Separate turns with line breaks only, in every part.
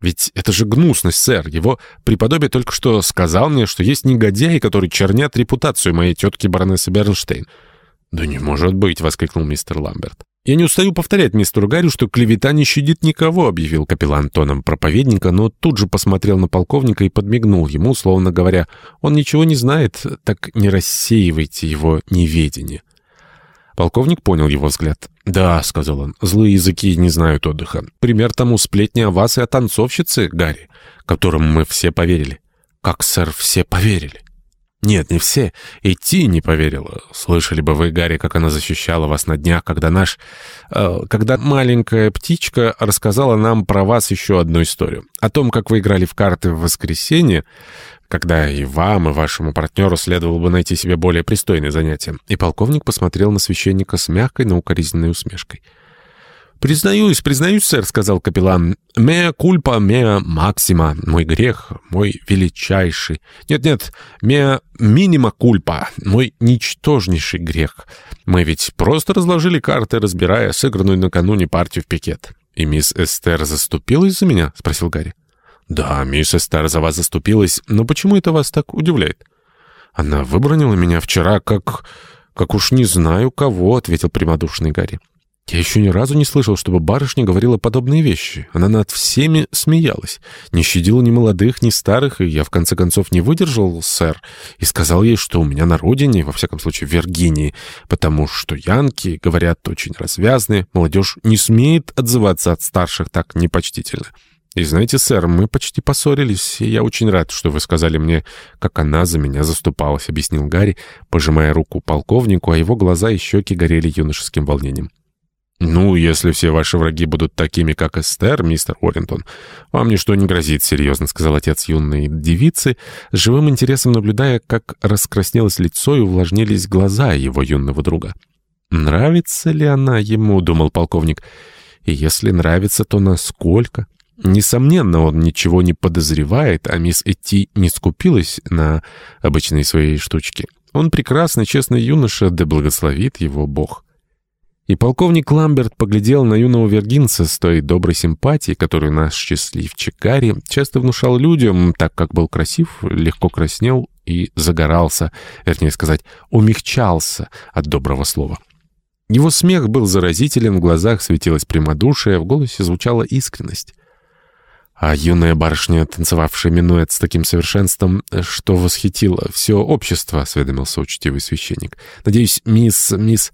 Ведь это же гнусность, сэр. Его преподобие только что сказал мне, что есть негодяи, которые чернят репутацию моей тетки баронессы Бернштейн. «Да не может быть!» — воскликнул мистер Ламберт. «Я не устаю повторять мистеру Гарри, что клевета не щадит никого», — объявил капеллан тоном проповедника, но тут же посмотрел на полковника и подмигнул ему, словно говоря, «Он ничего не знает, так не рассеивайте его неведение». Полковник понял его взгляд. «Да», — сказал он, — «злые языки не знают отдыха. Пример тому сплетни о вас и о танцовщице, Гарри, которым мы все поверили». «Как, сэр, все поверили?» «Нет, не все. И Ти не поверила. Слышали бы вы, Гарри, как она защищала вас на днях, когда наш... Э, когда маленькая птичка рассказала нам про вас еще одну историю. О том, как вы играли в карты в воскресенье, когда и вам, и вашему партнеру следовало бы найти себе более пристойное занятие». И полковник посмотрел на священника с мягкой, но укоризненной усмешкой. «Признаюсь, признаюсь, сэр», — сказал капеллан. «Меа кульпа, меа максима. Мой грех, мой величайший. Нет-нет, меа минима кульпа. Мой ничтожнейший грех. Мы ведь просто разложили карты, разбирая сыгранную накануне партию в пикет». «И мисс Эстер заступилась за меня?» — спросил Гарри. «Да, мисс Эстер за вас заступилась, но почему это вас так удивляет?» «Она выбронила меня вчера как... как уж не знаю кого», — ответил прямодушный Гарри. Я еще ни разу не слышал, чтобы барышня говорила подобные вещи. Она над всеми смеялась. Не щадила ни молодых, ни старых, и я, в конце концов, не выдержал, сэр, и сказал ей, что у меня на родине, во всяком случае, в Виргинии, потому что янки, говорят, очень развязные, молодежь не смеет отзываться от старших так непочтительно. И знаете, сэр, мы почти поссорились, и я очень рад, что вы сказали мне, как она за меня заступалась, объяснил Гарри, пожимая руку полковнику, а его глаза и щеки горели юношеским волнением. «Ну, если все ваши враги будут такими, как Эстер, мистер Уоррентон, вам ничто не грозит, серьезно», — сказал отец юной девицы, с живым интересом наблюдая, как раскраснелось лицо и увлажнились глаза его юного друга. «Нравится ли она ему?» — думал полковник. «И если нравится, то насколько?» Несомненно, он ничего не подозревает, а мисс Эти не скупилась на обычные свои штучки. Он прекрасный, честный юноша, да благословит его Бог. И полковник Ламберт поглядел на юного вергинца с той доброй симпатией, которую наш счастливчик Гарри часто внушал людям, так как был красив, легко краснел и загорался, вернее сказать, умягчался от доброго слова. Его смех был заразителен, в глазах светилась прямодушие, в голосе звучала искренность. А юная барышня, танцевавшая минуэт с таким совершенством, что восхитило все общество, — осведомился учтивый священник. «Надеюсь, мисс... мисс...»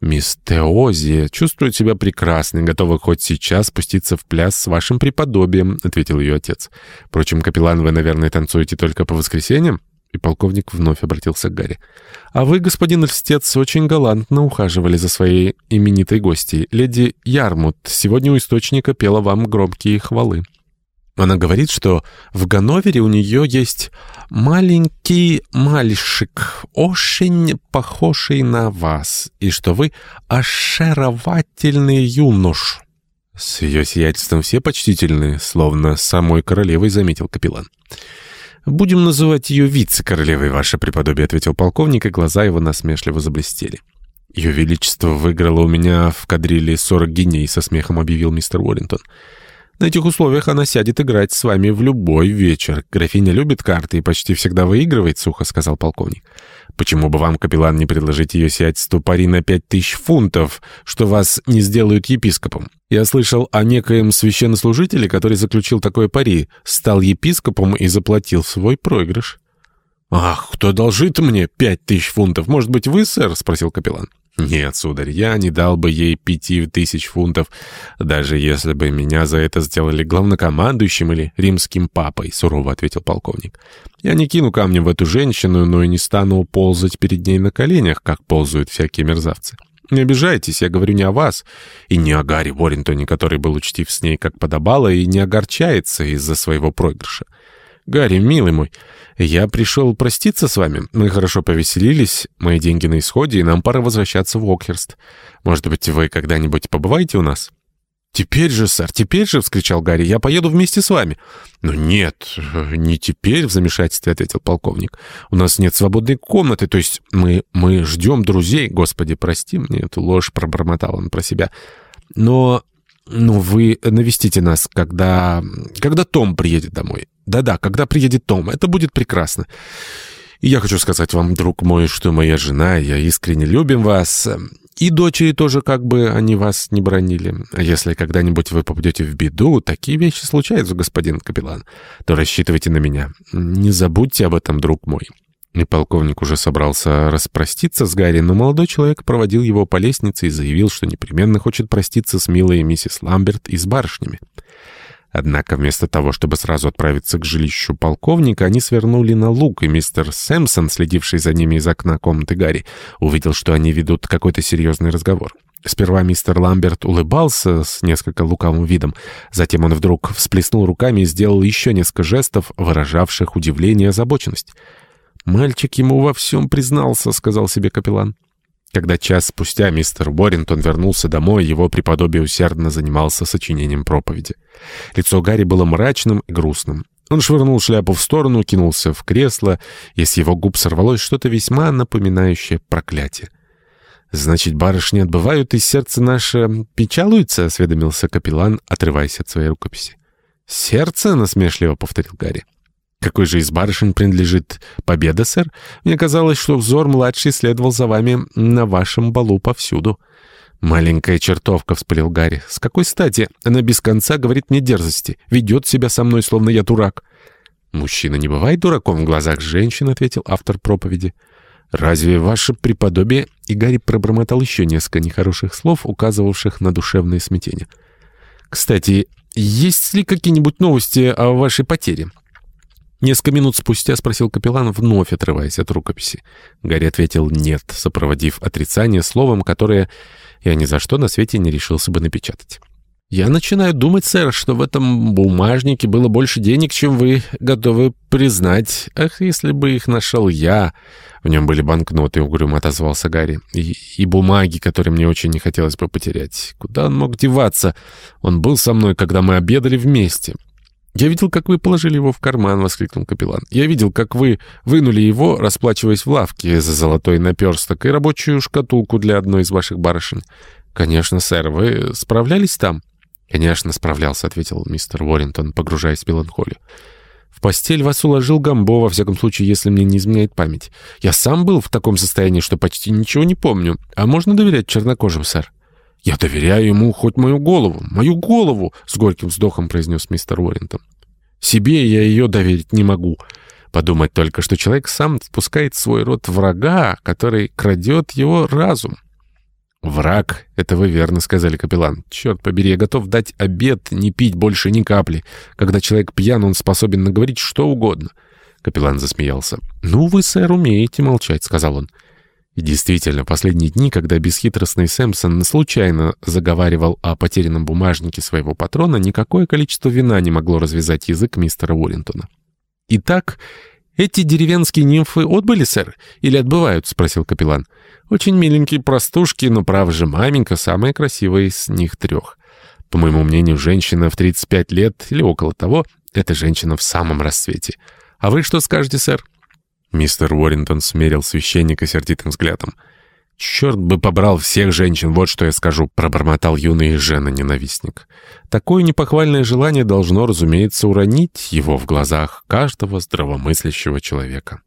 «Мисс Теози чувствует себя прекрасно и готова хоть сейчас спуститься в пляс с вашим преподобием», — ответил ее отец. «Впрочем, капеллан, вы, наверное, танцуете только по воскресеньям?» И полковник вновь обратился к Гарри. «А вы, господин льстец, очень галантно ухаживали за своей именитой гостьей. Леди Ярмут сегодня у источника пела вам громкие хвалы». Она говорит, что в Ганновере у нее есть маленький мальчик, очень похожий на вас, и что вы ошаровательный юнош». «С ее сиятельством все почтительны, словно самой королевой», — заметил капеллан. «Будем называть ее вице-королевой, ваше преподобие», — ответил полковник, и глаза его насмешливо заблестели. «Ее величество выиграло у меня в кадриле сорок геней», — со смехом объявил мистер Уоррингтон. На этих условиях она сядет играть с вами в любой вечер. Графиня любит карты и почти всегда выигрывает, — сухо сказал полковник. Почему бы вам, капеллан, не предложить ее сиятельству пари на пять тысяч фунтов, что вас не сделают епископом? Я слышал о некоем священнослужителе, который заключил такое пари, стал епископом и заплатил свой проигрыш. «Ах, кто должит мне пять тысяч фунтов? Может быть, вы, сэр?» — спросил капеллан. «Нет, сударь, я не дал бы ей пяти тысяч фунтов, даже если бы меня за это сделали главнокомандующим или римским папой», — сурово ответил полковник. «Я не кину камнем в эту женщину, но и не стану ползать перед ней на коленях, как ползают всякие мерзавцы. Не обижайтесь, я говорю не о вас, и не о Гарри Уоррентоне, который был учтив с ней как подобало и не огорчается из-за своего проигрыша. Гарри, милый мой, я пришел проститься с вами. Мы хорошо повеселились, мои деньги на исходе, и нам пора возвращаться в Окхерст. Может быть, вы когда-нибудь побываете у нас?» «Теперь же, сэр, теперь же!» — вскричал Гарри. «Я поеду вместе с вами». «Ну нет, не теперь», — в замешательстве ответил полковник. «У нас нет свободной комнаты, то есть мы, мы ждем друзей. Господи, прости мне эту ложь», — пробормотал он про себя. «Но Ну, вы навестите нас, когда... Когда Том приедет домой. Да-да, когда приедет Том. Это будет прекрасно. И я хочу сказать вам, друг мой, что моя жена и я искренне любим вас. И дочери тоже как бы они вас не бронили. А если когда-нибудь вы попадете в беду, такие вещи случаются, господин капеллан, то рассчитывайте на меня. Не забудьте об этом, друг мой». И полковник уже собрался распроститься с Гарри, но молодой человек проводил его по лестнице и заявил, что непременно хочет проститься с милой миссис Ламберт и с барышнями. Однако вместо того, чтобы сразу отправиться к жилищу полковника, они свернули на луг, и мистер Сэмпсон, следивший за ними из окна комнаты Гарри, увидел, что они ведут какой-то серьезный разговор. Сперва мистер Ламберт улыбался с несколько лукавым видом, затем он вдруг всплеснул руками и сделал еще несколько жестов, выражавших удивление и озабоченность. «Мальчик ему во всем признался», — сказал себе капеллан. Когда час спустя мистер Уоррингтон вернулся домой, его преподобие усердно занимался сочинением проповеди. Лицо Гарри было мрачным и грустным. Он швырнул шляпу в сторону, кинулся в кресло, и с его губ сорвалось что-то весьма напоминающее проклятие. «Значит, барышни отбывают, и сердце наше печалуется?» — осведомился капеллан, отрываясь от своей рукописи. «Сердце?» — насмешливо повторил Гарри. «Какой же из барышень принадлежит победа, сэр? Мне казалось, что взор-младший следовал за вами на вашем балу повсюду». «Маленькая чертовка», — вспылил Гарри. «С какой стати? Она без конца говорит мне дерзости, ведет себя со мной, словно я дурак». «Мужчина не бывает дураком в глазах женщин», — ответил автор проповеди. «Разве ваше преподобие...» И Гарри пробормотал еще несколько нехороших слов, указывавших на душевное смятение. «Кстати, есть ли какие-нибудь новости о вашей потере?» Несколько минут спустя спросил капеллан, вновь отрываясь от рукописи. Гарри ответил «нет», сопроводив отрицание словом, которое я ни за что на свете не решился бы напечатать. «Я начинаю думать, сэр, что в этом бумажнике было больше денег, чем вы готовы признать. Ах, если бы их нашел я!» В нем были банкноты, угрюмо отозвался Гарри. И, «И бумаги, которые мне очень не хотелось бы потерять. Куда он мог деваться? Он был со мной, когда мы обедали вместе. «Я видел, как вы положили его в карман», — воскликнул капеллан. «Я видел, как вы вынули его, расплачиваясь в лавке за золотой наперсток и рабочую шкатулку для одной из ваших барышень». «Конечно, сэр. Вы справлялись там?» «Конечно, справлялся», — ответил мистер Уоррингтон, погружаясь в меланхолию. «В постель вас уложил Гамбо, во всяком случае, если мне не изменяет память. Я сам был в таком состоянии, что почти ничего не помню. А можно доверять чернокожим, сэр?» «Я доверяю ему хоть мою голову, мою голову!» — с горьким вздохом произнес мистер Уоррентон. «Себе я ее доверить не могу. Подумать только, что человек сам спускает свой род врага, который крадет его разум». «Враг, это вы верно сказали, капеллан. Черт побери, я готов дать обед не пить больше ни капли. Когда человек пьян, он способен наговорить что угодно». Капеллан засмеялся. «Ну, вы, сэр, умеете молчать», — сказал он. И действительно, последние дни, когда бесхитростный Сэмпсон случайно заговаривал о потерянном бумажнике своего патрона, никакое количество вина не могло развязать язык мистера Уоррентона. «Итак, эти деревенские нимфы отбыли, сэр? Или отбывают?» — спросил капеллан. «Очень миленькие простушки, но, право же, маменька самая красивая из них трех. По моему мнению, женщина в 35 лет или около того — это женщина в самом расцвете. А вы что скажете, сэр?» Мистер Уоррингтон смерил священника сердитым взглядом. «Черт бы побрал всех женщин, вот что я скажу», — пробормотал юный жена-ненавистник. Такое непохвальное желание должно, разумеется, уронить его в глазах каждого здравомыслящего человека.